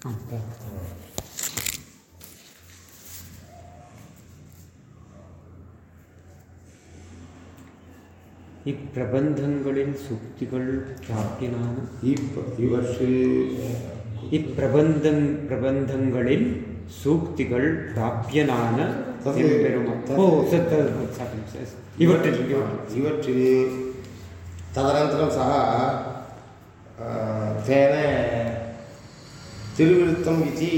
ഈ പ്രബന്ധങ്ങളിൽ സൂക്തികൾ പ്രാപ്തിനാണ് ഈ ഈ വർഷേ ഈ പ്രബന്ധം പ്രബന്ധങ്ങളിൽ സൂക്തികൾ പ്രാപ്യനാണ് ഇവറ്റിൽ ഇവറ്റിൽ തദനന്തരം സഹ തേന तिरुविरुत्तम् इति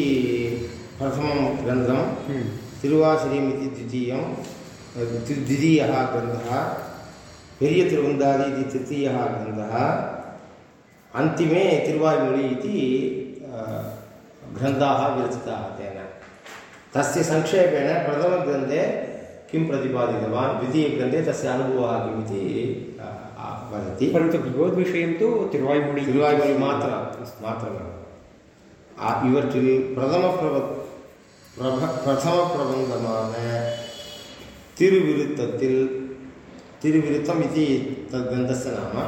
प्रथमं ग्रन्थं हम्म। तिरुवासरीम् इति द्वितीयं द्वितीयः ग्रन्थः பெரிய திருவந்தாதி இது திருத்தீயா கிரந்தः अन्तिमे तिरुवायुमொழि इति ग्रन्थाः विरचिताः तेन। तस्य सङ्क्षेपेण प्रथमग्रन्थे किं प्रतिपादितवान् द्वितीयग्रन्थे तस्य अनुभवः किम् इति वदति। परन्तु भगवद्विषयं तु तिरुवायुमொழि तिरुवायुमொழि मात्र मात्रमेव। இவற்றில் பிரதம பிரப பிரப பிரதம பிரபந்தமான திருவிருத்தத்தில் திருவிருத்தம் இது தத்கிரந்தஸ்ய நாம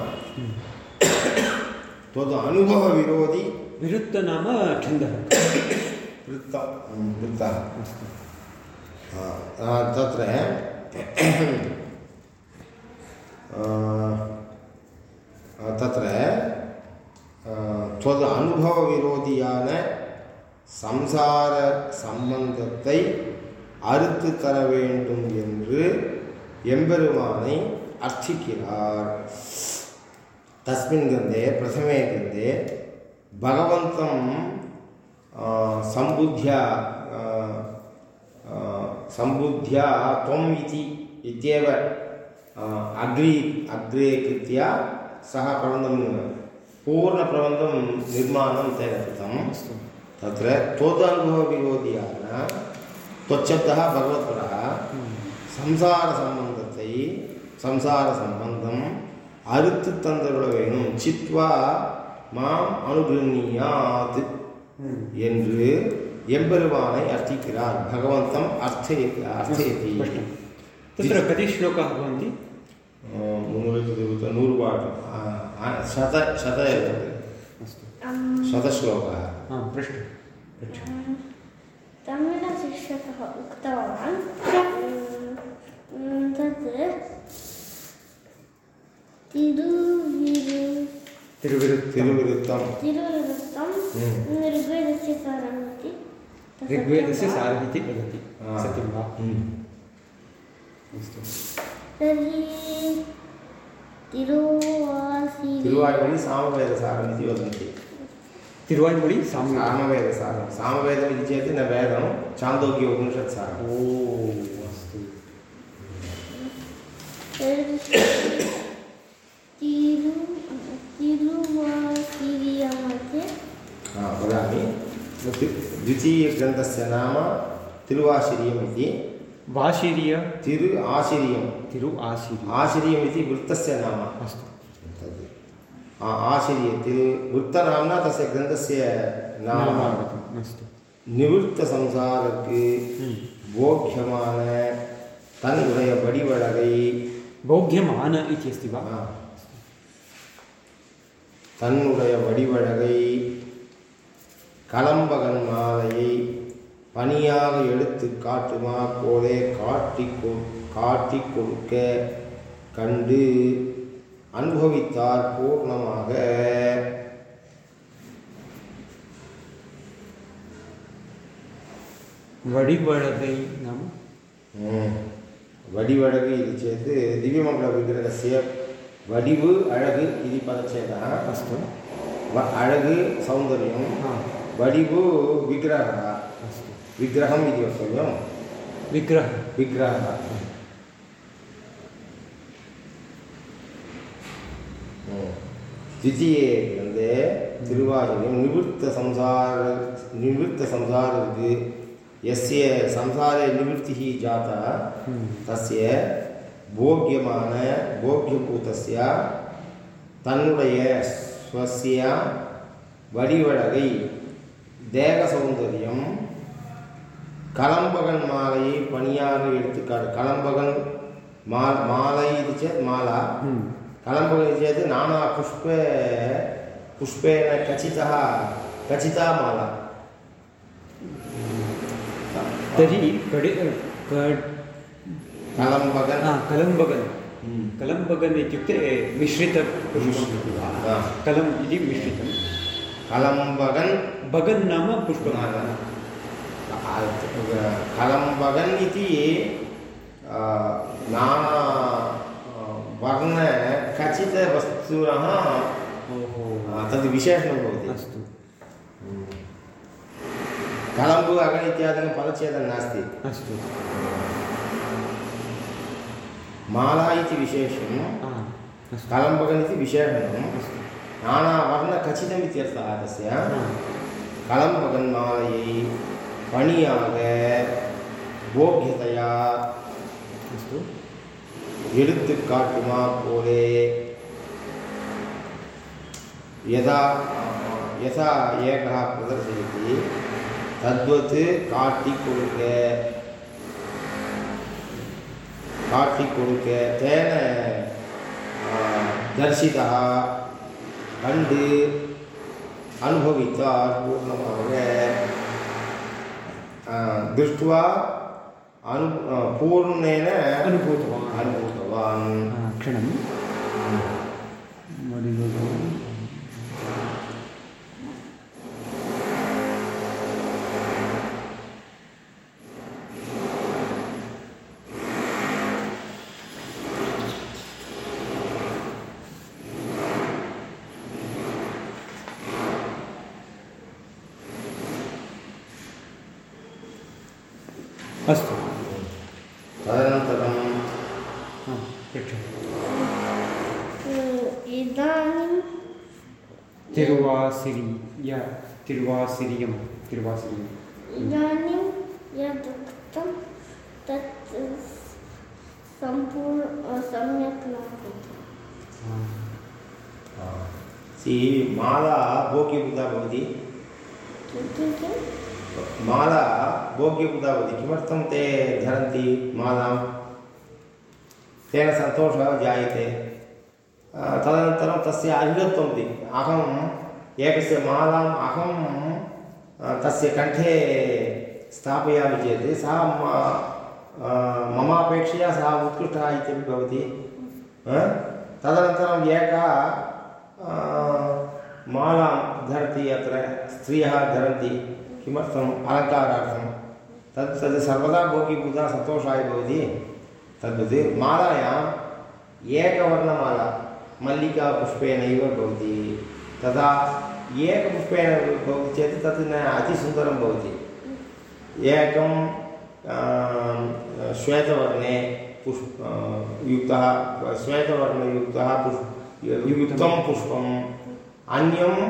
त्वद् अनुभवविरोधि विरुद्ध नाम छन्दः वृत्त वृत्तः तत्र तत्र துவது அனுபவ விரோதியான சம்சார சம்பந்தத்தை அறுத்து தர வேண்டும் என்று எம்பெருமானை அர்ச்சிக்கிறார். தஸ்மின் கந்தே பிரதமே கந்தே பகவந்தம் சம்புத்தியா சம்புத்தியா त्वम् इति इत्येव अग्री अग्रे कृत्या सः परन्तम् पूर्णप्रबन्धं निर्माणं तेन कृतं तत्र त्वदनुभवविरोधियाः त्वच्छब्दः भगवत्परः संसारसम्बन्धத்தை संसारसम्बन्धम् அறுத்து தந்துவிட हम्म। வேணும் சித்வா மாம் அனுகிரணியாத் என்று எம்பெருமானை அர்ச்சிக்கிறார். तत्र कति श्लोकाः भवन्ति? नूरुपाठ। शत शत एतत् अस्तु शतश्लोकः हा। पृष्ठ पृच्छ तमिळशिक्षकः उक्तवान् तत् तिरुविरु तिरुविरुत्त तिरुविरुत्तं तिरुवृत्तं हम्म। ऋग्वेदस्य सारमिति। ऋग्वेदस्य इति वदति। सत्यं वा? हम्म। अस्तु तर्हि तिरुवासिरि तिरुवायुमणि सामवेदसारम् इति वदन्ति तिरुवायुमொழி साम्य सामवेदसारं सामवेदम् इति चेत् न वेदं छान्दोग्य उपनिषत् सारम् ओ अस्तु तर्हि तिरु तिरुवासिरियमध्ये हा, वदामि द्वि- द्वितीयग्रन्थस्य नाम तिरुवाशिरियम् इति வாசிரிய திரு ஆசிரியம். திரு ஆசிரியம். ஆசிரியம் இது वृत्तस्य नाम अस्तु तद् आश्रिय तिरु वृत्तनाम्ना तस्य ग्रन्थस्य नाम अस्तु நிவிற்த்தசம்சாருக்கு போக்கியமான தன்னுடைய வடிவழகை. போக்கியமான இது அஸ்தி வா தன்னுடைய வடிவழகை. கலம்பகன் மாலையை பணியாக எடுத்து காட்டுமா? போலே காட்டி காட்டி கொடுக்க கண்டு அனுபவித்தார் பூர்ணமாக. வடிவழகை நம் வடிவழகு இது சேர்த்து திவ்யமங்கல விக்கிரகசிய வடிவு அழகு இது பதச்சேதான் அழகு சௌந்தரியம். வடிவு விக்கிரகா विग्रहम् हाँ। इति वक्तव्यं विग्रह। विग्रहः। द्वितीये ग्रन्थे तिरुवाहिनी निवृत्तसंसार निवृत्तसंसारवृद्धि यस्य संसारे निवृत्तिः जाता हम्म। तस्य भोग्यमान भोग्यभूतस्य தன்னுடைய ஸ்வசிய வடிவழகை தேக கலம்பகன் மாலையை பணியாக எடுத்துக்காட்டு கலம்பகன் மா மாலை இது சேத் மாலா कलम्बकं चेत् नाना पुष्पे पुष्पेण खचितः खचिता माला तर्हि कडे कड् कलम्बगन् हा कलम्बगन् कलम्बगन् इत्युक्ते मिश्रितपुष्पम् इति वा हा. कलम् इति मिश्रितं कलम्बगन् बगन् नाम पुष्पं कलं वगन् इति नाना वर्ण कचितवस्तुनः तद् विशेषणं भवति। अस्तु। हम्म। कलम्बु अगन् इत्यादिकं पदच्छेदं नास्ति। अस्तु। माला इति विशेषं कलम्बगन् इति विशेषणं नानावर्णखचितम् इत्यर्थः तस्य कलम्बगन् मालयै பணியாக கோபியதையா எடுத்து காட்டுமா போலே? யதா யதா ஏகா பிரதர்சயதி தத்வத்து காட்டி கொடுக்க. காட்டி கொடுக்க. தேன தரிசிதா கண்டு அனுபவித்தார் பூர்ணமாக. दृष्ट्वा अनु पूर्णेन अनुभूतवान् अनुभूतवान् क्षणं मणिलोको अस्तु तदनन्तरं हा पृच्छतु इदानीं तिरुवासिरि या तिरुवासिरियं तिरुवासिरियं इदानीं यद् उक्तं तत् सम्पूर्ण सम्यक् न कृतं सि माला भोग्यभूता भवति। माला भोग्यभूता भवति। किमर्थं ते धरन्ति मालां? तेन सन्तोषः जायते। तदनन्तरं तस्य अधिकत्वम् इति अहम् एकस्य मालाम् अहं तस्य कण्ठे स्थापयामि चेत् सः मम अपेक्षया सः उत्कृष्टः इत्यपि भवति। तदनन्तरम् एकः मालां धरति अत्र स्त्रियः धरन्ति किमर्थम् अलङ्कारार्थं तत् तद् सर्वदा भोगीभूता सन्तोषाय भवति तद्वत् मालायाम् एकवर्णमाला मल्लिकापुष्पेणैव भवति तदा एकपुष्पेण भवति चेत् तत् न अतिसुन्दरं भवति एकं श्वेतवर्णे पुष्प युक्तः श्वेतवर्णयुक्तः पुष्प युक्तं पुष्पम् अन्यम्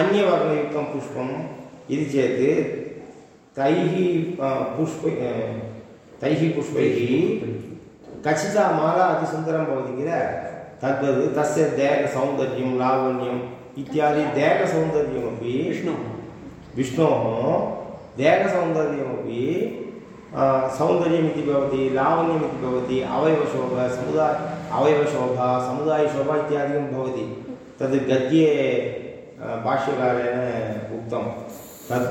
अन्यवर्णयुक्तं पुष्पम् इति चेत् तैः पुष्प तैः पुष्पैः कचिता माला अतिसुन्दरं भवति किल तद्वत् तस्य देहसौन्दर्यं लावण्यम् इत्यादि देहसौन्दर्यमपि विष्णुः विष्णोः देहसौन्दर्यमपि सौन्दर्यमिति भवति लावण्यमिति भवति अवयवशोभा समुदाय अवयवशोभा समुदायशोभा इत्यादिकं भवति। तद् गद्ये भाष्यकारेण उक्तं। तत्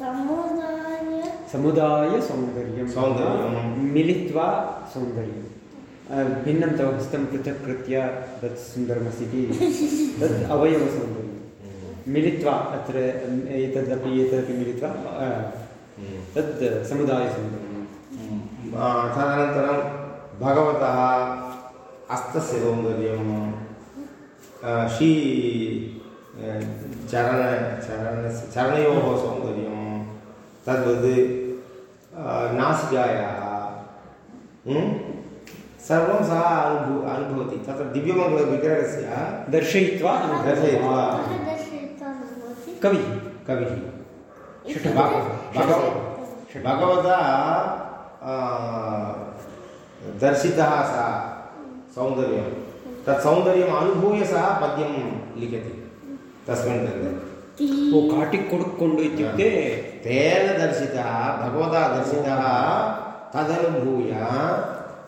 समुदाय समुदायसौन्दर्यं सौन्दर्यं। मिलित्वा सौन्दर्यं भिन्नं तव हस्तं पृथक् कृत्य तत् सुन्दरमस्ति। इति तत् अवयवसौन्दर्यं मिलित्वा अत्र एतदपि एतदपि मिलित्वा अ, तद् समुदायसौन्दर्यं तदनन्तरं भगवतः हस्तस्य सौन्दर्यं आ, श्री चरण चरणस्य चरणयोः सौन्दर्यं तद्वत् नासिकायाः सर्वं सः अनुभू अनुभवति। तत्र दिव्यमङ्गलविग्रहस्य दर्शयित्वा दर्शयित्वा। कविः। कविः। भगव- भगवता आ, दर्शितः सः। सौन्दर्यं तत् सौन्दर्यम् अनुभूय सः पद्यं लिखति। तस्मिन् ग्रन्थे। ओ काटिकोडुकोण्डु इत्युक्ते तेन दर्शितः भगवता दर्शितः तदनुभूय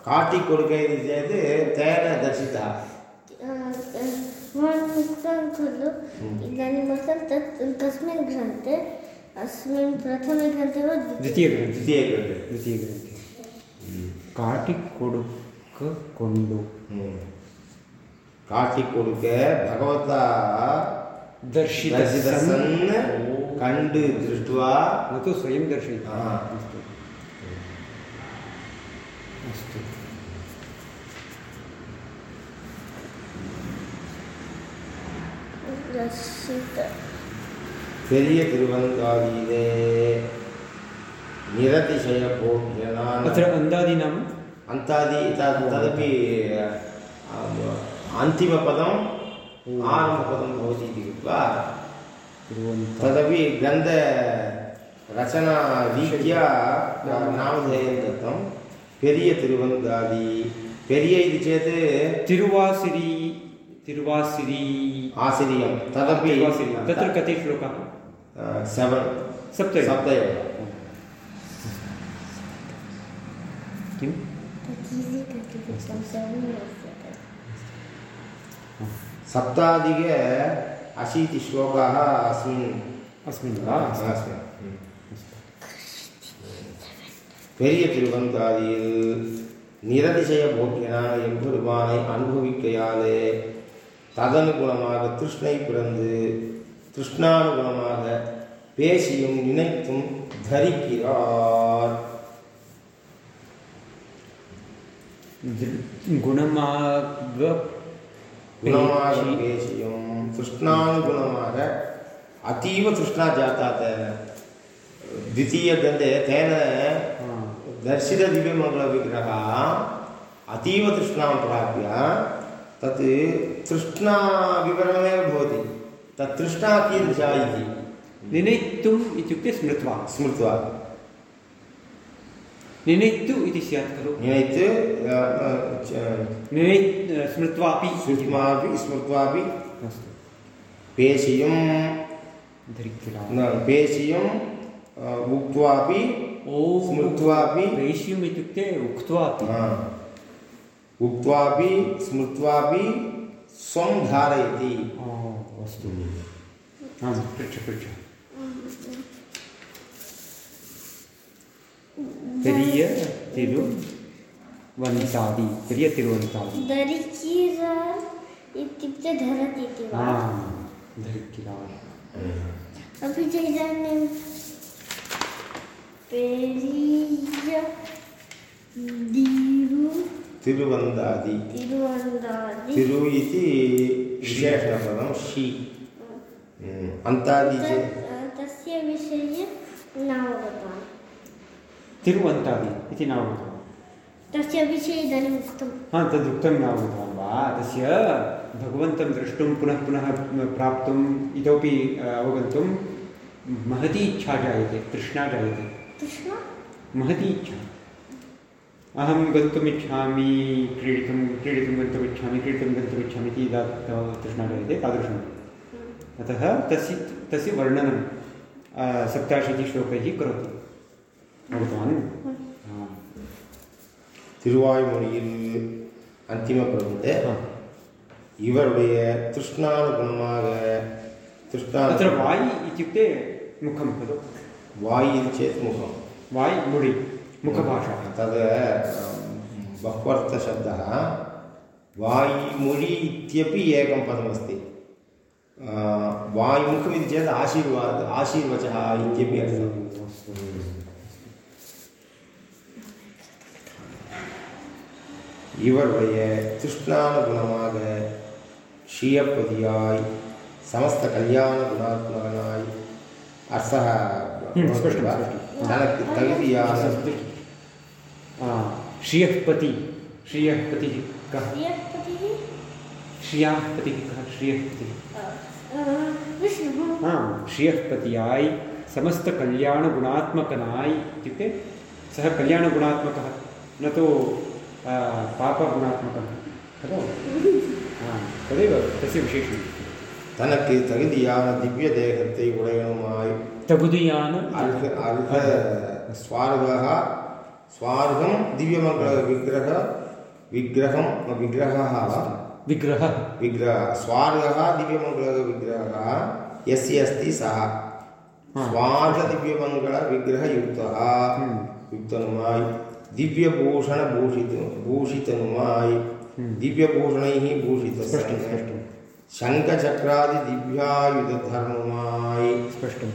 काटिकोडुके इति चेत् तेन दर्शितः। खलु। इदानीम् उक्तं तत् तस्मिन् ग्रन्थे अस्मिन् प्रथमे ग्रन्थे वा द्वितीयग्रन्थे द्वितीयग्रन्थे द्वितीयग्रन्थे काटिकोडुक ಕಾಟಿಕೊಂಡು ಕಾಟಿಕೊಡುಕ ಭಗವತ ದರ್ಶಿತ ಕಂಡು ದೃಷ್ಟ ಮತ್ತು ಸ್ವಯಂ ದರ್ಶನ ಅಷ್ಟು. பெரிய திருவந்தாதியிலே நிரதிசய போற்றினான் அத்திர வந்தாதி अन्तादि तद् तदपि अन्तिमपदम् आरम्भपदं भवति इति कृत्वा तदपि ग्रन्थरचनारीत्या नामधेयं दत्तं पेरिय तिरुवन्दादि पेरिय इति चेत् तिरुवासिरी तिरुवासिरी आसिरियं तदपि तत्र कति श्लोकाः सेवन् सप्त सप्त एव किं तथीति कथितं सर्वस्य सप्ताधिक अशीतिश्लोकाः अस्मिन् अस्मिन् वा अस्मिन् பெரிய திருவந்தாதியில் நிரதிசய போக்கியனான எம்பெருமானை அனுபவிக்கையாலே ததனுகுணமாக திருஷ்ணை பிறந்து திருஷ்ணானுகுணமாக பேசியும் நினைத்தும் தரிக்கிறார் गुणमाग குணமாக பேசியும் திருஷ்ணானுகுணமாக अतीव तृष्णा जाता तेन द्वितीयग्रन्थे तेन दर्शितदिव्यमङ्गलविग्रहः अतीव तृष्णां प्राप्य तत् तृष्णाविवरणमेव भवति तत् तृष्णा कीदृशा इति निनेत्तुम् इत्युक्ते स्मृत्वा स्मृत्वा निनेत्तु इति स्यात् खलु निनैत् अ, अ, च- निनै स्मृत्वापि स्मृत्वापि स्मृत्वापि अस्तु पेशियं पेशियं उक्त्वापि स्मृत्वापि पेश्यम् इत्युक्ते उक्त्वापि उक्त्वापि स्मृत्वापि स्वं धारयति अस्तु पृच्छ पृच्छ பெரிய तिरुवन्तादि பெரிய तिरुवन्तादि दरिकीर इत्युक्ते धरति इति वा आं धरिक्किला अपि च इदानीं पेरीय दीरु तिरुवन्दादि तिरुवन्दादि तिरु इति विशेषणपदं षि अन्तादि चेत् तिरुवन्तादि इति नावगतवान् तस्य विषये इदानीम् उक्तं हा तदुक्तं नावगतवान् वा? तस्य भगवन्तं द्रष्टुं पुनः पुनः प्राप्तुम् इतोपि अवगन्तुं महती इच्छा जायते तृष्णा जायते। महती इच्छा। अहं गन्तुमिच्छामि क्रीडितुं क्रीडितुं गन्तुमिच्छामि क्रीडितुं गन्तुमिच्छामि इति तृष्णा जायते तादृशम् अतः तस्य तस्य वर्णनं सप्ताशीतिश्लोकैः करोति। முடித்தானே திருவாய்மொழியில் அந்திம பிரபுத்தே இவருடைய திருஷ்ணானுகுணமாக திருஷ்ணா तत्र वायि इत्युक्ते मुखं खलु वायि इति चेत् मुखं वायि मुडि இவருடைய திருஷ்ணான குணமாக ஷீயப்பதியாய் சமஸ்த கல்யாண குணாத்மகனாய் அர்த்தः हम्म, स्पष्टं, वा? स्पष्टं। தனக்கு தகுதியான श्रियः पति श्रियः पतिः कः प्रियपतिः श्रियाः पतिः कः श्रियः पतिः विष्णुः हा श्रियः पतियाय समस्तकल्याणगुणात्मकनाय इत्युक्ते सः कल्याणगुणात्मकः न तु आ, पापगुणात्मकः खलु हा तदेव तस्य विशेषणं தனக்கு தகுதியான திவ்ய தேகத்தை உடையனுமாய் तगुदियान अर्घ अर्घ स्वार्गः स्वार्गं दिव्यमङ्गलविग्रह विग्रहं विग्रहः वा विग्रहः विग्रह स्वार्गः दिव्यमङ्गलविग्रहः यस्य अस्ति सः हाँ। स्वार्थदिव्यमङ्गलविग्रहयुक्तः हम्म। युक्तनुमाय् दिव्यभूषणभूषित भूषितनुमाय्। हम्म। दिव्यभूषणैः भूषितः स्पष्टं शङ्खचक्रादिदिव्यायुधधर्ममाय् स्पष्टं।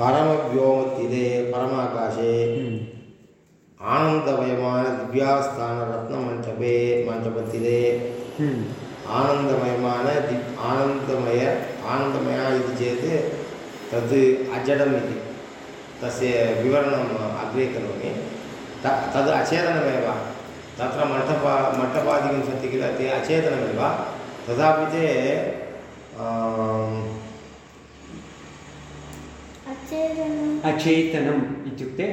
परमव्योमतिरे परमाकाशे। हम्म। आनन्दमयमान दिव्यास्थानरत्नमण्डपे मण्डपतिरे हम्म। आनन्दमयमान दि आनन्दमय आनन्दमया इति चेत् तद् अजडम् इति तस्य विवरणम् अग्रे करोमि। तद् अचेतनमेव। तत्र मण्डप मण्डपादिकं सन्ति किल ते अचेतनमेव। तथापि ते अचेतनम्। अचेतनम् इत्युक्ते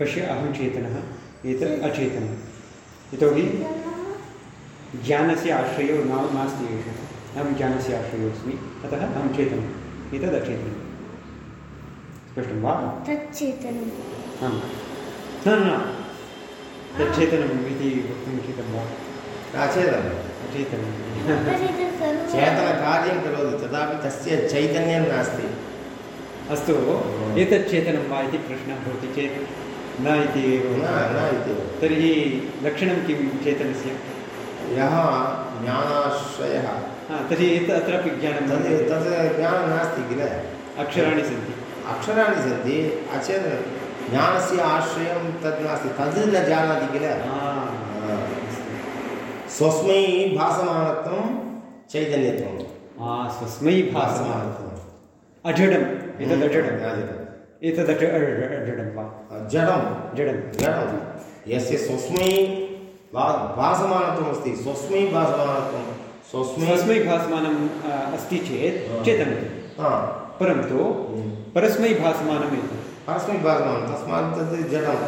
पश्य अहं चेतनः एतत् अचेतनं यतोहि ज्ञानस्य आश्रयो न नास्ति एषः। अहं ज्ञानस्य आश्रयोऽस्मि अतः अहं चेतनम् एतद् अचेतनं स्पष्टं वा? तच्चेतनम्। आम्। न न वक्तुं उचितं वा अचेतनं अचेतनं तर्हि तत् सर्वं चेतनकार्यं करोति तथापि तस्य चैतन्यं नास्ति। अस्तु एतत् चेतनं वा इति प्रश्नः भवति चेत् न इति एव न न इति। तर्हि लक्षणं किं चेतनस्य? यः ज्ञानाश्रयः। तर्हि एत अत्रापि ज्ञानं तद् तद् ज्ञानं नास्ति किल? अक्षराणि सन्ति। अक्षराणि सन्ति अचेतन ज्ञानस्य आश्रयं तद् नास्ति। तद् न जानाति किल? स्वस्मै भासमानत्वं चैतन्यत्वं। आ, स्वस्मै भासमानं भासमानत्वम् अजडम्। एतद् अजडम् अजडं वा? जडं जडं जडं यस्य स्वस्मै भासमानत्वमस्ति स्वस्मै भासमानत्वं स्वस्मै स्वस्मै भासमानम् अस्ति चेत्. चेतनं हा। परन्तु परस्मै भासमानम् एतत्। परस्मै भासमानं तस्मात् तद् जडं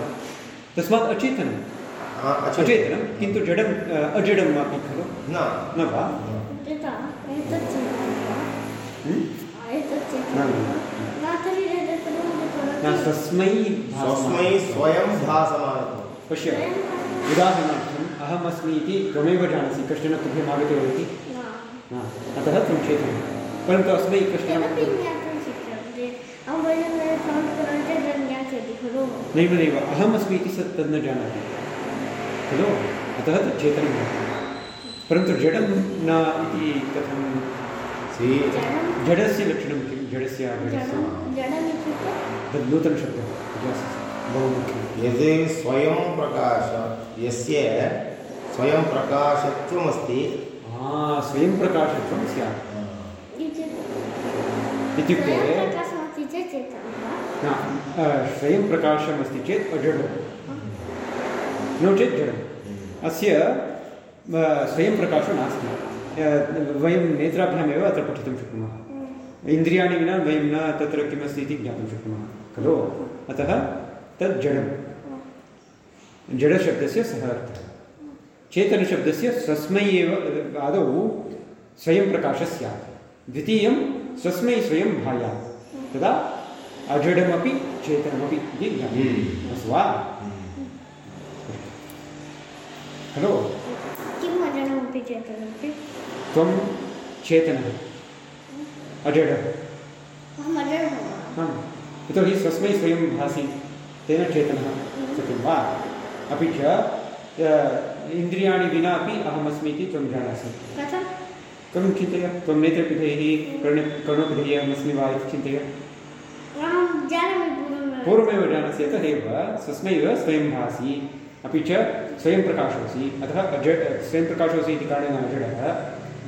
तस्मात् अचेतनं अचेतनं किन्तु जडम् अजडम् अपि खलु न न वा स्वस्मै स्वस्मै भासमानं स्वयं भासमानत्वं पश्य उदाहरणार्थम् अहम् अस्मि इति त्वमेव जानासि कश्चन तुभ्यम् अतः त्वं चेतनं परन्तु अस्मै कश्चन तदपि ज्ञातुं शक्यते अहं वयं सौण्ड् करोति तद् ज्ञास्यति खलु नैव नैव अहमस्मि इति सत् तद् न जानाति। खलु? अतः तत् चेतनं भवति। परन्तु जडं न इति कथं? जडस्य लक्षणं किं? जडस्य जडस्य तद् नूतनशब्दः बहु मुख्यं। यद् स्वयं प्रकाश यस्य स्वयं प्रकाशत्वमस्ति स्वयं प्रकाशत्वं स्यात्। इत्युक्ते इत्युक्ते स्वयं प्रकाशमस्ति चेत् चेतनं वा न अ, स्वयं प्रकाशमस्ति चेत् अजडं नो चेत् जडम्। अस्य स्वयं प्रकाशो नास्ति। वयं नेत्राभ्यामेव अत्र पठितुं शक्नुमः। इन्द्रियाणि विना वयं न तत्र किमस्ति इति ज्ञातुं शक्नुमः। खलु? अतः तद् जडं जडशब्दस्य सः अर्थः। चेतनशब्दस्य स्वस्मै एव, आदौ स्वयं प्रकाशः स्यात्। द्वितीयं, स्वस्मै स्वयं भायात्। तदा अजडमपि चेतनमपि इति हम्म। वा? खलु किम् अजडमपि चेतनमपि? त्वं चेतनः। अजडः आम्। यतोहि स्वस्मै स्वयं भासि तेन चेतनः सत्यं वा? अपि च इन्द्रियाणि विना अपि अहमस्मि इति त्वं जानासि। कथं कं चिन्तय त्वं नेत्रपिधैः कर्ण कर्णपिधैः अहमस्मि वा इति चिन्तय। पूर्वमेव पूर्वमेव जानासि अतः एव स्वस्मैव स्वयं भासि अपि च स्वयं प्रकाशोऽसि अतः अज स्वयं प्रकाशोऽसि इति कारणेन अजडः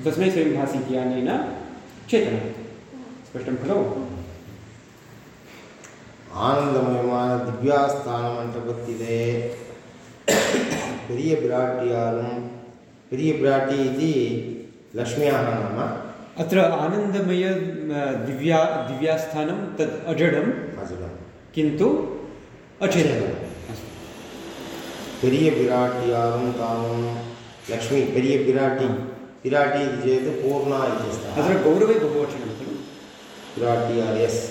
तस्मै स्वयं भासि इति अनेन चेतनः स्पष्टं खलु ஆனந்தமயமான திவ்யாஸ்தானமண்டபத்திலே பெரிய பிராட்டியாரும் பெரிய பிராட்டி இது லக்ஷ்மியாக நாம अत्र आनन्दमय अ, दिव्या दिव्यास्थानं तद् अजडं அஜலம் किन्तु अचेतनम् अस्तु பெரிய பிராட்டியாரும் தாமும் லக்ஷ்மி பெரிய பிராட்டி பிராட்டி இது சேத் பூர்ணா இது स्तः अत्र गौरवे बहुवचनं खलु பிராட்டியார் எஸ்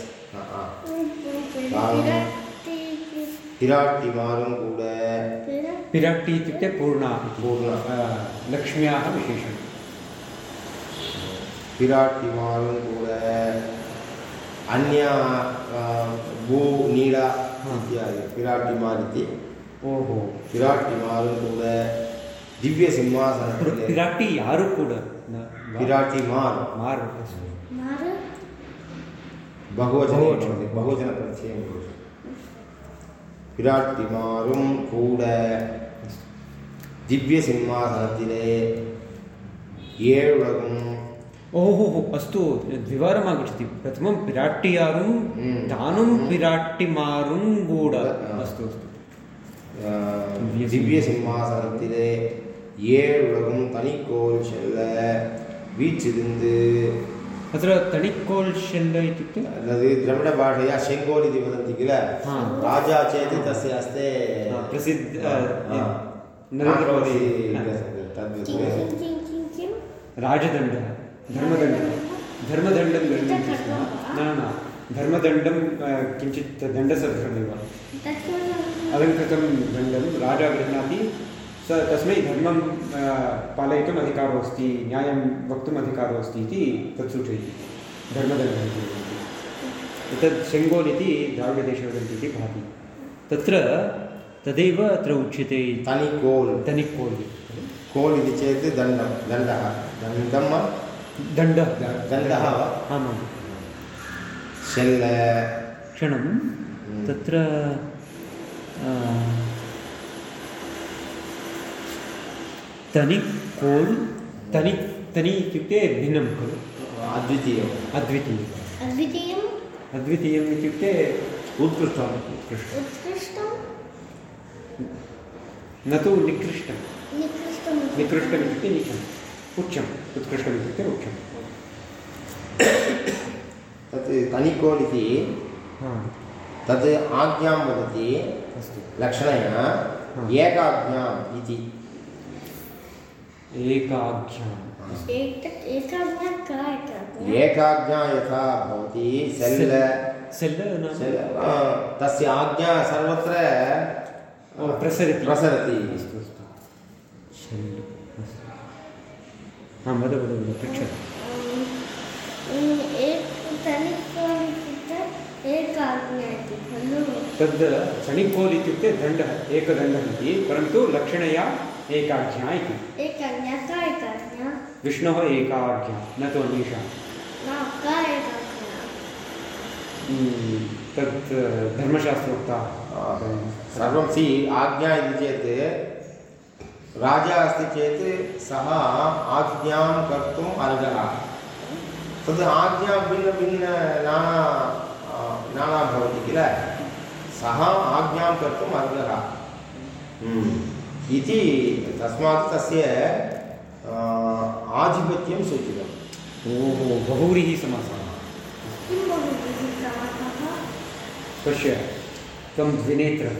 विराट्ति பிராட்டிமாரும் கூட विराट् पिराट्टि इत्युक्ते पूर्णा इति पूर्णा अ, लक्ष्म्याः विशेषणं பிராட்டிமாரும் கூட अन्य गो नीड इत्यादि किराटिमार् इति ஓஹோ பிராட்டிமாரும் கூட திவ்ய சிம்மாசனத்தில் பிராட்டி யாரும் கூட பிராட்டி மார் மார் பகுவச்சனம் பகுவச்சன பிரச்சயம் பிராட்டிமாரும் கூட திவ்ய சிம்மாசனத்திலே ஏழுலகும் ओहो हो अस्तु द्विवारम् आगच्छति प्रथमं पिराट्टियारुं हम्म. दानुं पिराट्टिमारुं गूढ अस्तु अस्तु அஹ், திவ்ய திவ்ய சிம்மாசனத்திலே ஏழுலகும் தனிக்கோல் செல்ல வீற்றிருந்து अत्र तणिक्कोल् शेल्ल इत्युक्ते அல்லது द्रविडभाषया शेङ्गोल् इति वदन्ति किल हा. राजा चेत् तस्य हस्ते हा, प्रसिद्ध हा, अ, हा. नरेन्द्रमोदी हा. किं तद्वत् किं किं किं किं राजदण्डः धर्मदण्डः। धर्मदण्डं गृह्णन्ति स्म न न धर्मदण्डं किञ्चित् दण्डसदृशमेव अलङ्कृतं दण्डं राजा गृह्णाति स तस्मै धर्मं पालयितुम् अधिकारो अस्ति न्यायं वक्तुम् अधिकारो अस्ति इति तत् सूचयति धर्मदण्डः शेङ्गोल् इति द्राविडदेशे वदन्ति इति भाति। तत्र तदेव अत्र उच्यते तनिकोल्। तनिक्कोल् कोल् इति चेत् दण्डं दण्डः। दण्डं? दण्डः दण्डः वा। आमां। शेल्ल क्षणं तत्र अ, तनिक्कोल् तनि तनि इत्युक्ते भिन्नं खलु। अद्वितीयम्। अद्वितीयम्। अद्वितीयम्? अद्वितीयम् इत्युक्ते उत्कृष्टम्। उत्कृष्टम्। उत्कृष्टं न तु निकृष्टं निकृष्टम्। निकृष्टम् इत्युक्ते नीचम् उच्चम्। उत्कृष्टम् इत्युक्ते उच्चम् तत् तनिकोल् इति तत् आज्ञां वदति लक्षणेन एकाज्ञाम् इति। एतत् एकाज्ञा यथा भवति सेल् तस्य आज्ञा सर्वत्र प्रसरति। प्रसरति। वद वद वद पृच्छतु एक तद् सणिकोल् इत्युक्ते दण्डः एकदण्डः इति परन्तु लक्षणया एकाज्ञा इति। विष्णोः एकाज्ञा न तु अन्येषां। न का एकाज्ञा? तत् धर्मशास्त्रोक्ता सर्वं सि आज्ञा इति चेत् राजा अस्ति चेत् सः आज्ञां कर्तुम् अर्हः तद् आज्ञा भिन्नभिन्न नाना नाना भवति किल? सः आज्ञां कर्तुम् अर्हः इति तस्मात् तस्य आधिपत्यं सूचितम्। ओहो बहुव्रीः समासः। समासः? पश्य त्वं द्विनेत्रः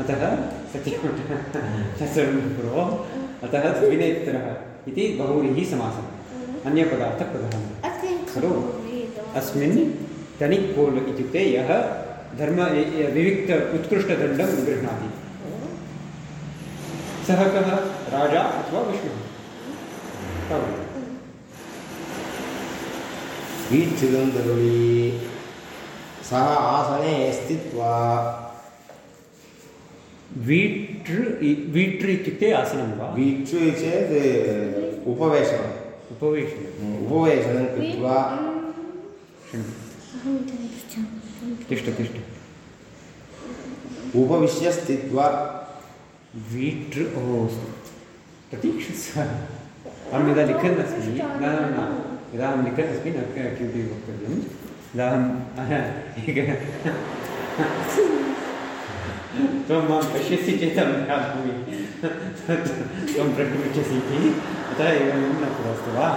अतः सत्यं अतः विनेत्रः इति बहुव्रीहिः समासः हम्म। अन्यपदार्थप्रधानः। खलु? अस्मिन् तनिकोल् इत्युक्ते यः धर्म विविक्त उत्कृष्टदण्डं गृह्णाति। सः कः? राजा अथवा विष्णुः? सः आसने स्थित्वा वीट्र् वीट्र् इत्युक्ते आसनं वा वीक्षु चेत् उपवेशनम् उपवेशनं उपवेशनं कृत्वा तिष्ठ तिष्ठ उपविश्य स्थित्वा वीट्र् ओ प्रतीक्षस्व अहं यदा लिखन् अस्मि न न न यदा अहं लिखन् अस्मि न किमपि वक्तव्यं यदा अहं अह, एक त्वं मां पश्यसि चेत् अहं जानामि त्वं प्रष्टुमिच्छसि इति अतः एवं न कुरु वा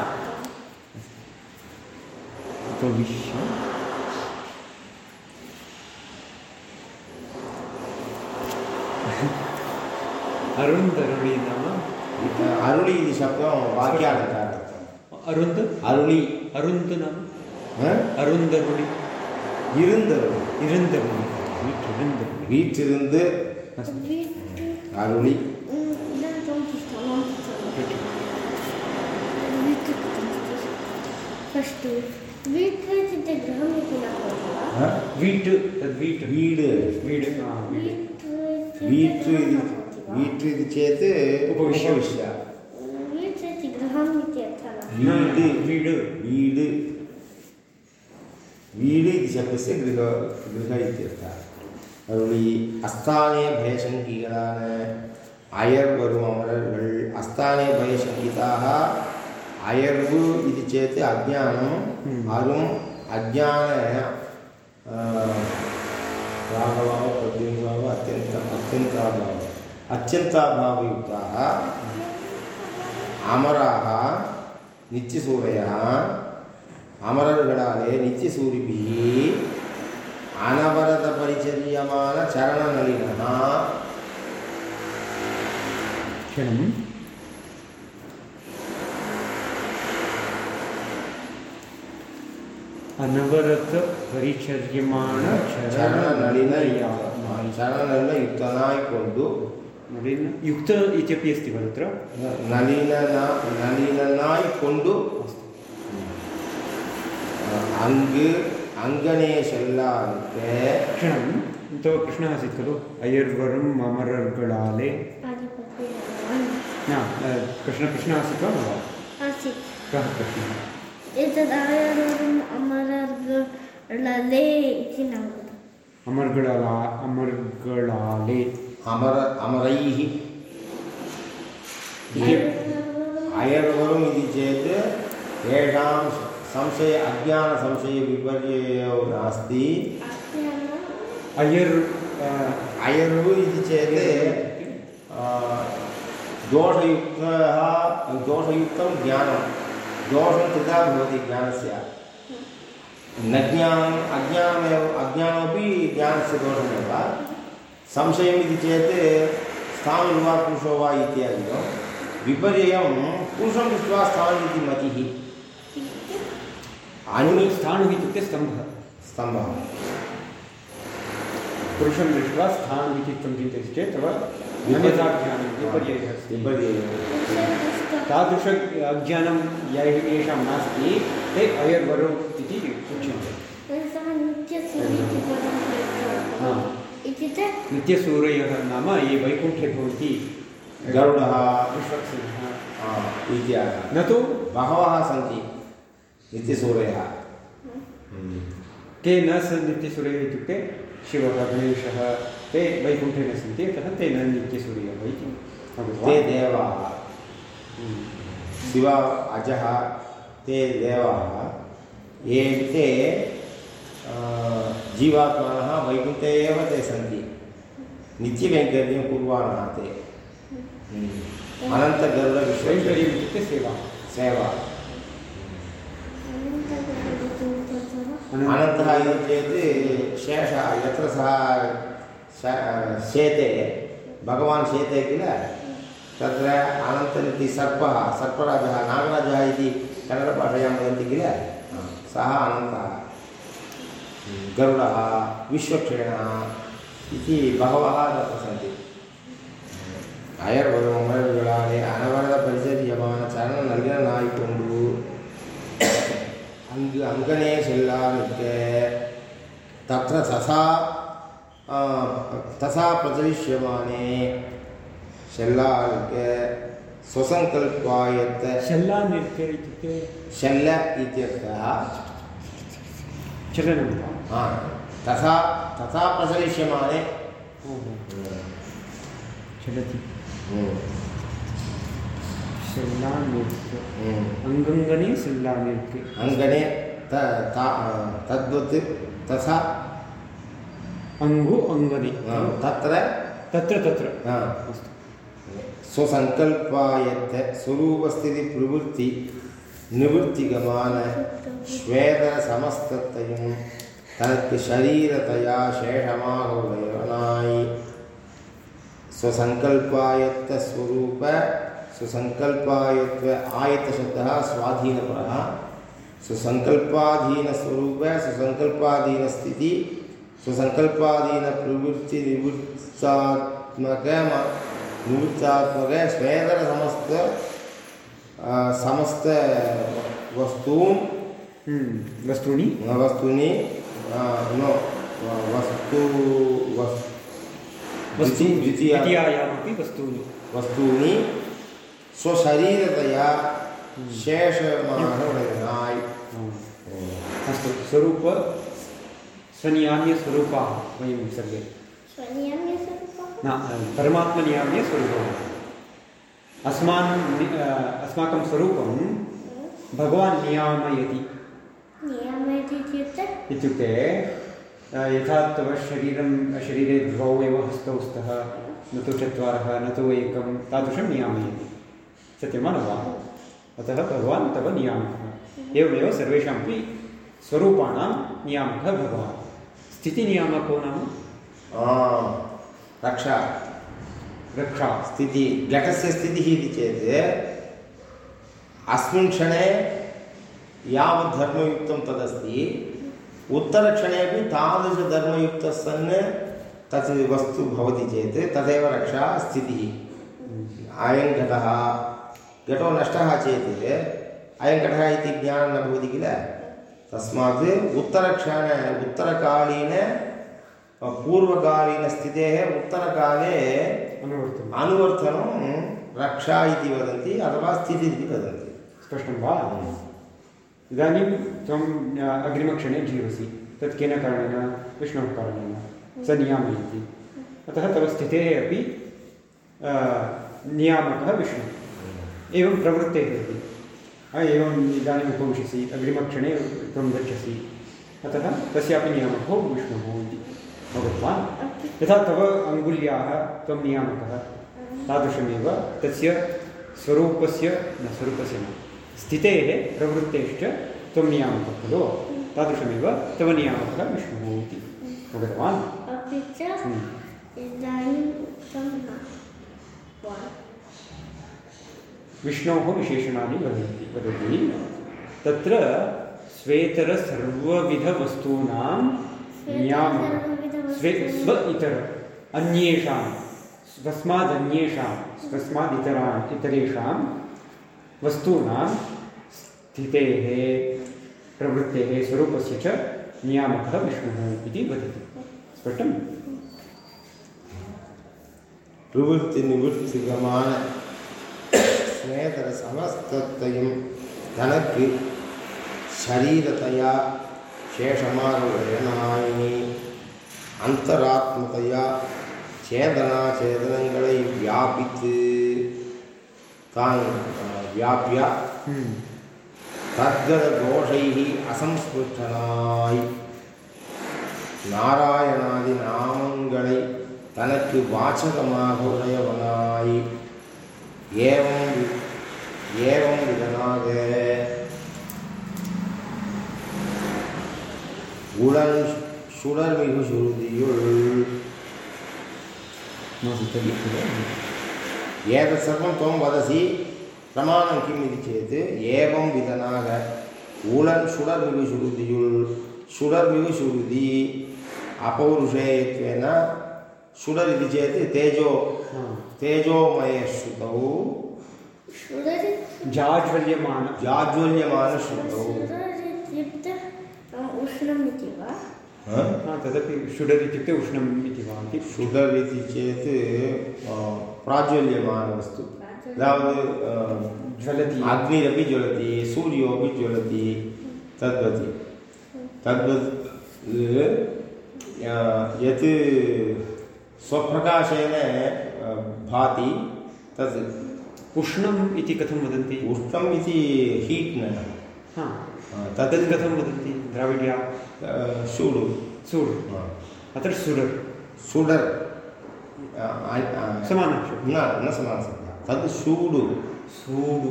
उपविश्य अरुन्दरुणि नाम अरुळि इति शब्दं वाक्यालङ्कारः अरुन्द अरुळि अरुन्द नाम हा? अरुन्दरुणि இருந்தருள் इरुन्दरुणि வீற்றிருந்து வீற்றிருந்து அருளி வீட்டு வீட்டு வீடு வீடு வீட்டு ఇది వీటు ఇది చేత ఉపవిశ్య వీడు వీడు వీడు వీడు ఇది చెప్పేసి గృహ గృహ ఇది చేస్తారు वीड् वीट् वीट् इत्युक्ते इति गृहं भवति वा? वीट् इति चेत् उपविश्य। उपविश्य वीट् इति गृहम् इति अर्थः न वीड् वीड् वीड् वीड् इति शब्दस्य गृह गृह इत्यर्थः அருளி அஸ்தானே பயசங்கீகளான அயர் வரும் அமரர்கள் அஸ்தானே பயசங்கீதாக அயர்வு இது சேத் அஜானம் ம். அரும் அஜான ராகவாவ பிரத்யங்காவ அத்தியந்த அத்தியந்தாபாவ அத்தியந்தாபாவயுக்தாக அமராக நித்தியசூரையா அமரர்களாலே நித்தியசூரிபிகி ಕ್ಷಣಂ. ಅನವರತ ಪರಿಚರ್ಯಮಾಣ ಚರಣನಳಿನಯ. ಚರಣನಲ್ಲ ಯುಕ್ತನಾಯ್ಕೊಂಡು. ನಳಿನ ಯುಕ್ತ ಇತ್ಯಪಿ ಅಸ್ತಿ ವಾ ತತ್ರ ನಳಿನನ ನಳಿನನಾಯ್ಕೊಂಡು. ಅಂಗ್ ಅಂಗನೇ ಶಲ್ಲಾಂತೆ ಕ್ಷಣಂ. ತವ ಕೃಷ್ಣ ಆಸೀತ್ ಖಲು ಅಯರ್ವರಂ ಮಮರರ್ಗಳಾಲೆ. कृष्ण कृष्ण आसीत् वा कः एतद् इति अमरगळला अमरगळाले अमर अमरैः अयर्वरम् इति चेत् संशय अज्ञानसंशयविपर्ययो नास्ति। अयर् अयर् इति चेत् दोषयुक्तः दोषयुक्तं ज्ञानं। दोषं भवति ज्ञानस्य। न ज्ञानम् अज्ञानमेव अज्ञानमपि ज्ञानस्य दोषमेव। संशयम् इति चेत् स्थानं वा पुरुषो वा इत्यादिकं विपर्ययं पुरुषं दृष्ट्वा स्थानम् इति मतिः। अन्य स्थाणुः इत्युक्ते स्तम्भः। स्तम्भः। पुरुषं दृष्ट्वा स्थानम् इति त्वं चेत् तव तादृश अज्ञानं यै- येषां नास्ति ते अयर्वरौ इति उच्यन्ते। हा। नित्यसूरयः नाम ये वैकुण्ठे भवन्ति। गरुडः। न तु बहवः सन्ति नित्यसूरयः ते न स नित्यसूरयः इत्युक्ते शिवः गणेशः ते वैकुण्ठे न सन्ति अतः ते न नित्यसूरयः इति अवगतवा? ते देवाः। शिव अजः ते देवाः ये ते जीवात्मानः वैकुण्ठे एव ते सन्ति नित्यकैङ्कर्यं कुर्वाणः ते हम्म। इत्युक्ते सेवा सेवा अनन्तः इति चेत् शेषः यत्र सः शेते भगवान् शेते किल तत्र अनन्तरिति सर्पः सर्पराजः नागराजः इति कन्नडभाषायां वदन्ति किल सः अनन्तः गरुडः विश्वक्षेणः इति बहवः तत्र सन्ति அயர்வதமர்களாலே அனவரத பரிசரியமான சரண நல்கின நாய் கொண்டு அங்கு அங்கனே செல்லானுக்க தத்ர தசா ஆ, तथा प्रचलिष्यमाणे शल्लार्क स्वसङ्कल्पायत शल्ला इत्युक्ते इत्युक्ते शल्ल इत्यर्थः। चलनं हाँ हम्म। तथा तथा प्रचलिष्यमाणे चलति। हम्म। शल्लानिर्क हम्म। अङ्गङ्गणे शल्लानिर्क अङ्गणे तद्वत् तथा अङ्गु अङ्गने हा, तत्र तत्र तत्र हा, अस्तु स्वसङ्कल्पायत्त स्वरूपस्थितिप्रवृत्ति निवृत्तिगमान ஸ்வேதரசமஸ்தத்தையும் தனக்கு ஷரீரத்தையா சேஷமாக உடையவனாய் स्वसङ्कल्पायत्त स्वरूप स्वसङ्कल्पायत्व आयतशब्दः स्वाधीनपरः स्वसङ्कल्पाधीनस्वरूप स्वसङ्कल्पाधीनस्थिति स्वसङ्कल्पाधीनप्रवृत्तिनिवृत्तात्मक निवृत्तात्मक स्वेदरसमस्त आ, समस्त वस्तून् हम्म, वस्तूनि? वस्तूनि नो वस्तु वस् वस्तु द्वितीय- द्वितीया द्वितीयायामपि वस्तूनि। वस्तूनि स्वशरीरतया शेषमानवनाय अस्तु स्वरूप स्वनियाम्यस्वरूपाः वयं सर्वे स्वनियम्यस्वरूपः न परमात्मनियाम्यस्वरूपः अस्मान् अस्माकं स्वरूपं भगवान् नियामयति। इत्युक्ते? यथा तव शरीरं शरीरे द्वौ एव हस्तौ स्तः न तु चत्वारः न तु एकं तादृशं नियामयति। सत्यं वा न वा? अतः भगवान् तव नियामकः। एवमेव सर्वेषामपि स्वरूपाणां नियामकः भगवान्। स्थितिनियामको नाम? रक्षा। रक्षा, स्थितिः। घटस्य स्थितिः इति चेत्, अस्मिन् क्षणे यावत् धर्मयुक्तं तदस्ति। उत्तरक्षणे अपि सन् तत् वस्तु भवति चेत्, तदेव रक्षा स्थितिः। अयं घटः घटो नष्टः चेत् अयं घटः इति ज्ञानं न भवति किल? तस्मात् उत्तरक्षण उत्तरकालीन पूर्वकालीनस्थितेः उत्तरकाले अनुवर्तम् अनुवर्तनं रक्षा इति वदन्ति अथवा स्थितिः इति वदन्ति। स्पष्टं वा? इदानीं त्वम् अग्रिमक्षणे जीवसि। तत् केन कारणेन? विष्णोः कारणेन। स नियामयति। अतः तव स्थितेः अपि नियामकः विष्णुः। एवं प्रवृत्तेः अपि। एवम् इदानीम् उपविशसि अग्रिमक्षणे त्वं गच्छसि। अतः तस्यापि नियामको विष्णुः इति अवगतवान् यथा तव अङ्गुल्याः त्वं नियामकः। तादृशमेव तस्य स्वरूपस्य न स्वरूपस्य न स्थितेः प्रवृत्तेश्च त्वं नियामकः खलु। तादृशमेव तव नियामकः विष्णुः इति अवगतवान् अपि च हम्म। इदानीं विष्णोः विशेषणानि वदन्ति वदति। तत्र स्वेतरसर्वविधवस्तूनां नियामकः स्वे स्व इतर अन्येषां स्वस्मादन्येषां स्वस्मादितरान् इतरेषां वस्तूनां स्थितेः प्रवृत्तेः स्वरूपस्य च नियामकः विष्णुः इति वदति। स्पष्टम्? प्रवृत्तिनिवृत्तिगमान स्नेतरसमस्तत्तयं धनग्रि शरीरतया ശേഷമാരോഹണായി അന്തരാത്മതയാ ചേതനാചേതനങ്ങളെ വ്യാപിത്ത് താൻ വ്യാപ്യ തദ്ഗതദോഷൈ അസംസ്പൃഷ്ടനായി നാരായണാദി നാമങ്ങളെ തനക്ക് വാചകമാക ഉടയവനായി ஏவம் ஏவம் இதனாக உடல் சுடர்மிகு சுருதியுள். ஏத சர்வம் துவம் வதசி பிரமாணம் கிம் இது சேத். ஏவம் விதனாக உடன் சுடர்மிகு சுருதியுள். சுடர்மிகு சுருதி. அபௌருஷேயத்வேனா सुडरिति चेत् तेजो तेजो जाज्वल्यमान। जाज्वल्यमानश्रुतौ उष्णम् इति वा? तदपि सुडर् इत्युक्ते उष्णम् इति वा? इति चेत् तावत् ज्वलति। अग्निरपि ज्वलति सूर्योपि ज्वलति तद्वत्। हम्म। तद्वत् यत् स्वप्रकाशेन भाति तत् उष्णम् इति कथं वदन्ति? उष्णम् इति हीट् न। हा। तद् तद् कथं वदन्ति? द्राविड्या? सूडु। सूड्। अत्र सुडर्। सुडर्। समानशब्दः न न समानशब्दः तद् सूडु। सूडु।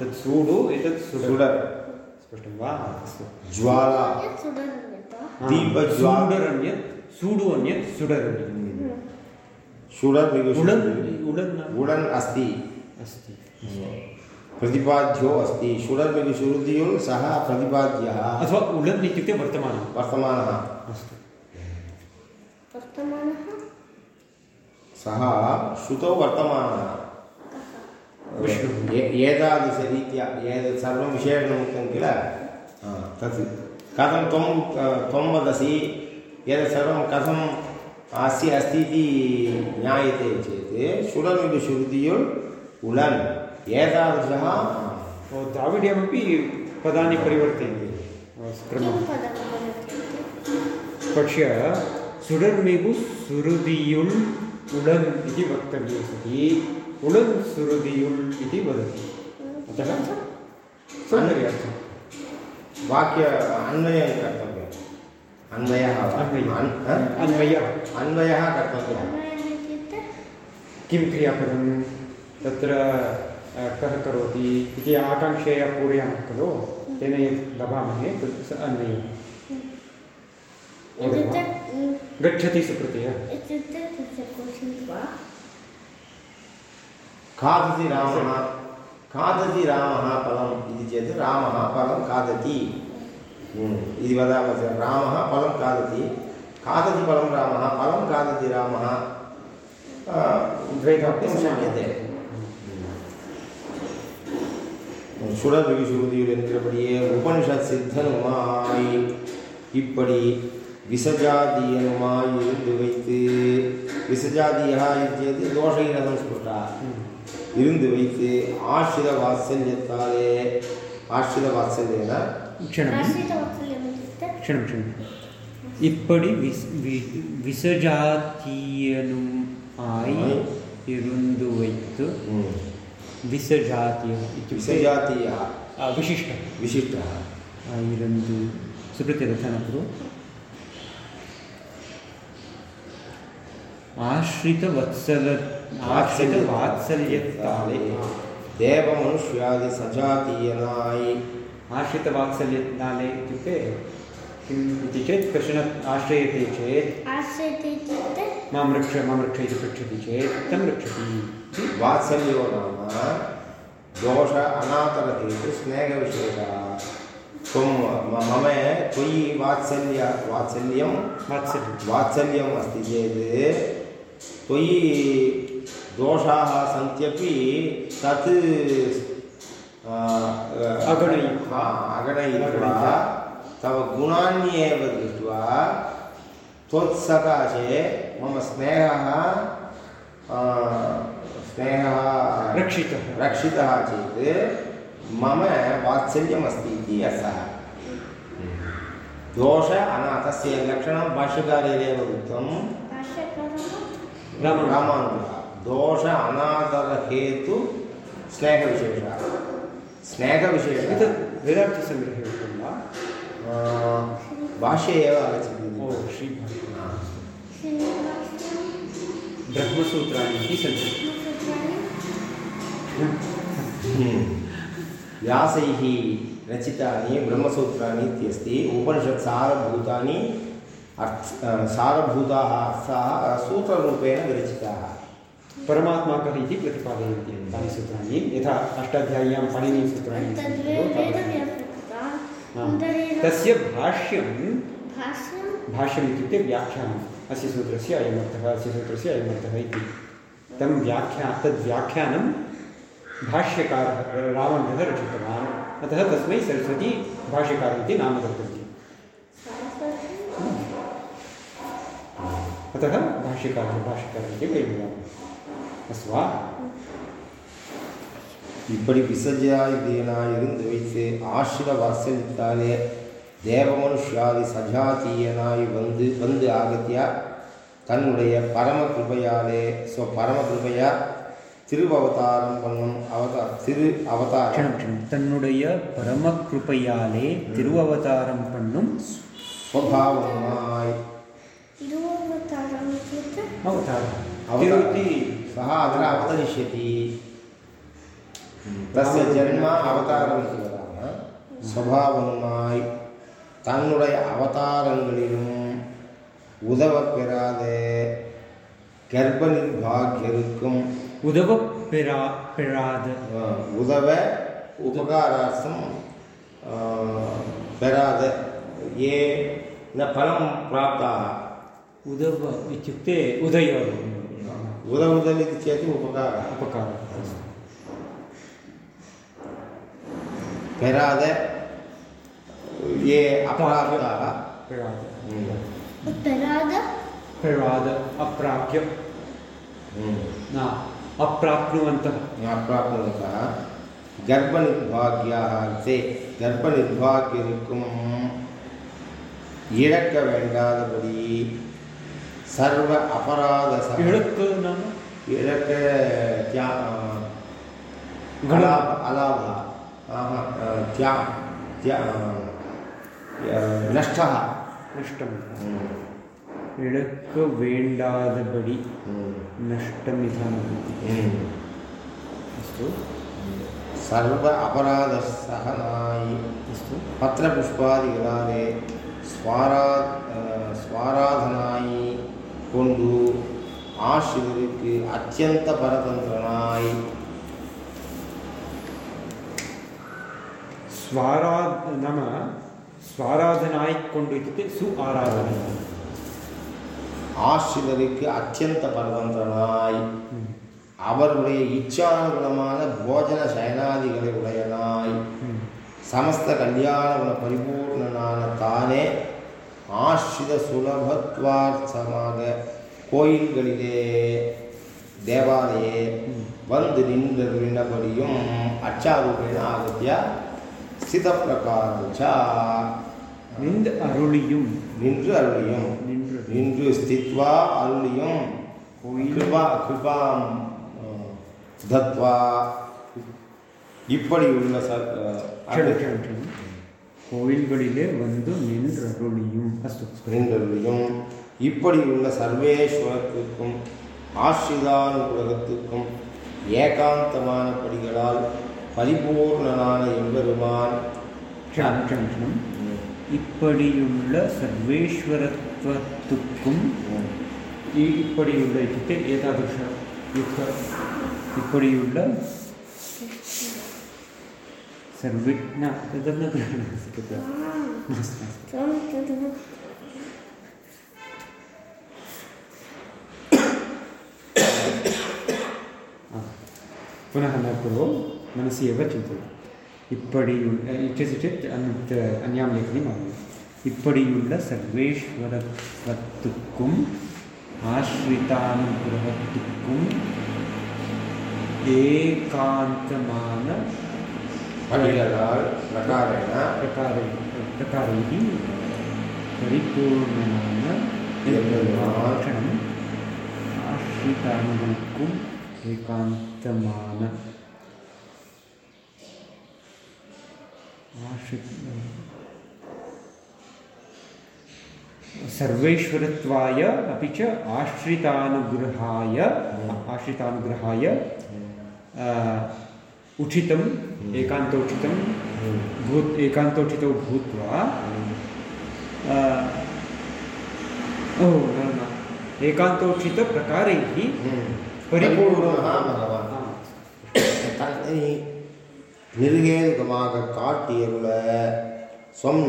तत् सूडु एतत् सुडर्। स्पष्टं वा? अस्तु। ज्वाला। यत् सुररित् वा दीपज्वा- सूडर् अन्यत् सूडु अन्यत् सुडर् अस्ति। अस्ति। प्रतिपाद्यो अस्ति। सुडर्मिगुशुरुद्युल् सः प्रतिपाद्यः। अथवा उडन् इत्युक्ते वर्तमानं वर्तमानः। अस्तु। वर्तमानः? सः श्रुतौ वर्तमानः। विष्णुः। एतादृशरीत्या एतत् सर्वं विशेषणमुक्तं किल? हा, तत्। कथं त्वं त्वं वदसि? एतत् सर्वं कथम् अस्य अस्ति इति ज्ञायते चेत् शुडमिति श्रुतियुल् उलन् एतादृशः द्राविड्यमपि पदानि परिवर्तयन्ति। क्रमः वदति पक्ष्य सुडर्मिगु सुहृदियुल् उडन् इति वक्तव्ये सति। उडन् सुहृदियुल् इति वदति। अतः सौन्दर्यार्थं वाक्य अन्वयं कर्तव्यम् अन्वयः? अन्वयः। अन्- हा? अन्वयः। अन्वयः कर्तव्यः। किं क्रियापदं? तत्र कः करोति इति आकाङ्क्षया पूरयामः खलु? तेन यत् लभामहे तत् स अन्वयः। गच्छति सुकृतयः खादति रामः खादति रामः फलम् इति चेत् रामः फलं खादति। इति वदामः चेत् रामः फलं खादति। खादति फलं रामः फलं खादति रामः अ, द्वैतापि वक्तुं शक्यते சுடர்விசுருதியில் என்கிறபடியே உபனிஷத் சித்தனுமாய் இப்படி விசஜாதியனுமாய் இருந்து வைத்து விசஜாதியா இது தோஷைரதம் ஸ்புட்டா இருந்து வைத்து ஆசிரித வாத்சல்யத்தாலே ஆசிரித வாத்சல்யேன क्षणम् आश्रितवात्सल्यम् इत्युक्ते क्षणं क्षणम् இப்படி விஸ் வி- விசஜாத்தியனும் ஆய் இருந்து வைத்து ம், விசஜாத்தியம் इत्युक्ते विसजातीयः आ, विशिष्टः विशिष्टः आ, इरन्तु सुकृते तथा न कुरु आश्रितवत्सल आश्रितवात्सल्यताले देवमनुष्यादि सजातीयनाय आश्रितवात्सल्यताले इत्युक्ते किम् इति चेत् कश्चन आश्रयते चेत् आश्रयते इत्युक्ते माँ रक्ष माँ रक्ष इति पृच्छति चेत् तं रक्षति। वात्सल्यो नाम। दोष अनातरहेतु स्नेहविशेषः त्वं मम त्वयि वात्सल्य वात्सल्यं वात्सल्यं वात्सल्यम् अस्ति चेत् त्वयि दोषाः सन्त्यपि तत् अगणयित्वा अगणयित्वा। तव गुणान्येव दृष्ट्वा त्वत्सकाशे मम स्नेहः स्नेहः रक्षितः। रक्षितः चेत् मम वात्सल्यमस्ति इति अर्थः। दोष अना तस्य लक्षणं भाष्यकारेणेव उक्तं। रामानुजः। दोष अनादरहेतु स्नेहविशेषः। स्नेहविशेषः। एतत् वेदार्थसङ्ग्रहे भाष्ये एव आगच्छति हा। ब्रह्मसूत्राणि इति सन्ति। व्यासैः रचितानि ब्रह्मसूत्राणि इत्यस्ति। उपनिषत्सारभूतानि अर्थ सारभूताः अर्थाः सूत्ररूपेण विरचिताः। परमात्मा कः इति प्रतिपादयन्ति तानि सूत्राणि। यथा अष्टाध्याय्यां पाणिनीयसूत्राणि सन्ति तद्वे खलु, तादृशं। वेदव्यापकता हा। अन्तरेण तस्य भाष्यं भाष्यं? भाष्यम् इत्युक्ते व्याख्यानम्। अस्य सूत्रस्य अयमर्थः अस्य सूत्रस्य अयमर्थः इति। तं व्याख्या तद् व्याख्यानं भाष्यकारः रामानुजः रचितवान्। अतः तस्मै सरस्वती भाष्यकारः इति नाम दत्तवती। अतः भाष्यकारः भाष्यकारः इति वयं वदामः। अस्तु वा? இப்படி விசஜாய் தீனாய் இருந்து வைத்து ஆசிர வாசலித்தாலே தேவமனுஷாதி சஜாதீயனாய் வந்து வந்து ஆகத்தியா தன்னுடைய பரம கிருபையாலே ஸோ பரம கிருபையா திருவவதாரம் பண்ணும் அவதார திரு அவதாரம் தன்னுடைய பரம கிருபையாலே திருவவதாரம் பண்ணும் ஸ்வபாவமாய் அவதாரம் அவதாரம் சக அதில் அவதரிஷதி अत्र अवतरिष्यति तस्य जन्म அவதாரம் என்று வராம சுவாவமாய் தன்னுடைய அவதாரங்களிலும் உதவ பெறாத கர்ப்ப நிர்பாகியருக்கும் உதவ பெறா பெறாத அஹ், உதவ உபகாரார்த்தம் அஹ், பெறாத ये न फलं प्राप्ताः उदव इत्युक्ते उदय उदमुदम् इति चेत् उपकारः उपकारः பெறாத ये अपराधाः प्रयाद हम्म, उत्तराद प्रयाद अप्राप्य हम्म, न अप्राप्नुवन्तः அப்பிராப்தவந்தः கர்ப்பநிர்பாகியாக தே கர்ப்பநிர்பாகியிருக்கும் இழக்க வேண்டாதபடி சர்வ அபராத சக इळक् नाम இழக்க தியா गण அலாப அலாப ஆஹா, தியா தியா நஷ்டः नष्टम् ம், इळक् वेण्डादबडि ம், नष्टमिदं ம். अस्तु சர்வ அபராத சகனாயி अस्तु பத்திரபுஷ்பாதிகளாலே ஸ்வாரா அஹ், ஸ்வாராதனாய் கொண்டு ஆசிரியருக்கு அத்தியந்த பரதந்திரனாய் ஸ்வாரா நம்ம ஸ்வாராதனாய் கொண்டு இருக்கு சு ஆராதனை. ஆசிரியருக்கு அத்தியந்த பரவந்தனாய் அவருடைய இச்சானுகுணமான போஜன சயனாதிகளை உடையனாய். சமஸ்த கல்யாண குண பரிபூர்ணனான தானே ஆஷித சுலபத்வார்த்தமாக கோயில்களிலே தேவாலயே வந்து நின்றபடியும் அச்சாரூபேன ஆகத்தியா சித பிரகாரம் நின்று அருளியும். நின்று அருளியும். நின்று நின்று ஸ்தித்வா அருளியும். கிருபா கிருபாம் தத்வா. இப்படி உள்ள கோயில்களிலே வந்து நின்றருளியும் நின்றருளியும் இப்படி உள்ள சர்வேஸ்வரத்துக்கும் ஆசிரிதானுகிரகத்திற்கும் ஏகாந்தமான படிகளால் பரிபூர்ணனான எம்பெருமான் க்ஷம் க்ஷம் இப்படியுள்ள സർവേശ്വരത്വത്തുക്കും ഈ ഇപ്പടിയുള്ള ഇത്തിട്ട് ഏതാദൃശ ഇപ്പടിയുള്ള പുനഃ നോക്കുമ്പോൾ मनसि एव चिन्तनम् இப்படியுள்ள இட் இஸ் இட் இட் அந்த அஞ்ஞாம் லேகனையும் ஆகும் இப்படியுள்ள சர்வேஸ்வரத்துவத்துக்கும் ஆஸ்ரிதானுகிரகத்துக்கும் ஏகாந்தமான பிரகாரைகி பரிபூர்ணமான ஆசிரிதானுக்கும் ஏகாந்தமான सर्वेश्वरत्वाय अपि च आश्रितानुग्रहाय आश्रितानुग्रहाय उचितम् एकान्तोचितं भू एकान्तोचितौ भूत्वा ओ न न एकान्तोचितप्रकारैः परिपूर्णः। निर्गेन्द्रமாக காட்டியருள ஸ்வம்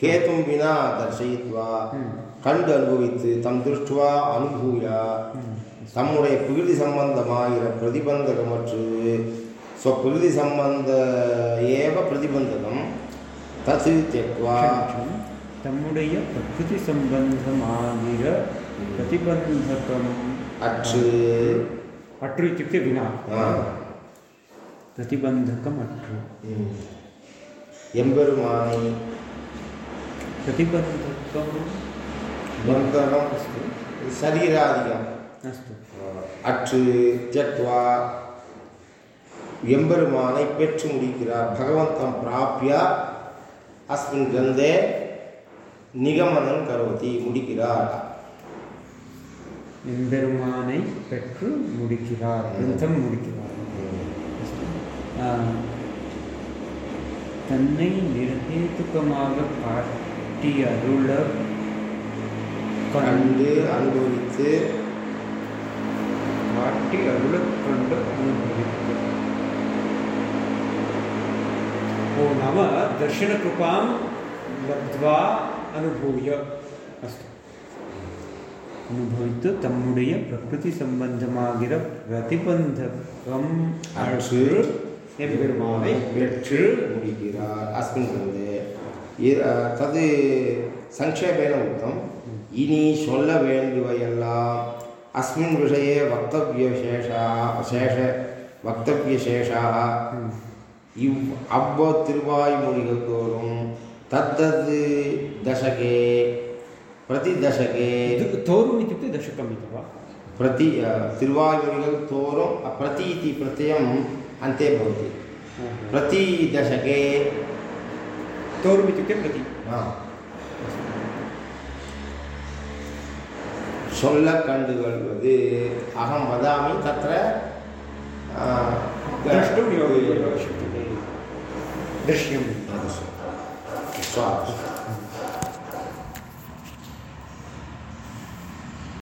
கேதும் வினா தர்சயித்வா கண்டு அனுபவித்து தம் திருஷ்டுவா அனுபூயா தம்முடைய பிரகிருதி சம்பந்தமாகிற பிரதிபந்தகமற்று ஸ்வ பிரகிருதி சம்பந்த ஏவ பிரதிபந்தகம் தத்து தெக்வா தம்முடைய பிரகிருதி சம்பந்தமாகிற பிரதிபந்தகம் அற்று அற்று இத்துக்கு வினா ஆ, பிரதிபந்தகம் அற்று ம், எம்பெருமானை प्रतिबन्धकं பந்தகம் अस्तु சரீராதிகம் अस्तु அற்று தியக்வா எம்பெருமானை பெற்று முடிக்கிறார் பகவந்தம் பிராப்பிய அஸ்மின் கிரந்தே நிகமனம் கரோதி முடிக்கிறார் எம்பெருமானை பெற்று முடிக்கிறார் கிரந்தம் முடிக்கிறார் ತನ್ನೈ ನಿರ್ಹೇತುಕಮಾಗಟಿ ಅರುಳ கண்டு அனுபவித்து காட்டி அருள கண்டு அனுபவித்து ओ नाम दर्शनकृपां लब्ध्वा अनुभूय अस्तु அனுபவித்து தம்முடைய பிரகிருதி சம்பந்தமாகிற பிரதிபந்தகம் அன்று எம்பெருமானை பெற்று முடிக்கிறார் அஸ்மின் கிரந்தே இ- அஹ், தது சங்கேபேன உக்தம் இனி சொல்ல வேண்டுவையெல்லாம் அஸ்மின் விஷயே வக்தவியசேஷாः சேஷ வக்தவியசேஷாः இவ் அவ்வ திருவாய்மொழிகள் தோறும் தத்தது தசகே பிரதி தசகே दु- तोरुम् इत्युक्ते दशकम् इति वा प्रति अ, तिरुवायुरिगल् तोरं प्रति इति प्रत्ययम् अन्ते भवति प्रति दशके तोरुम् इत्युक्ते प्रति ஆ. சொல்ல கண்டுகொள்வது அகம் வதாமி தத்திர ஆ, द्रष्टुं योगः एव शक्यते दृश्यं स्वाहा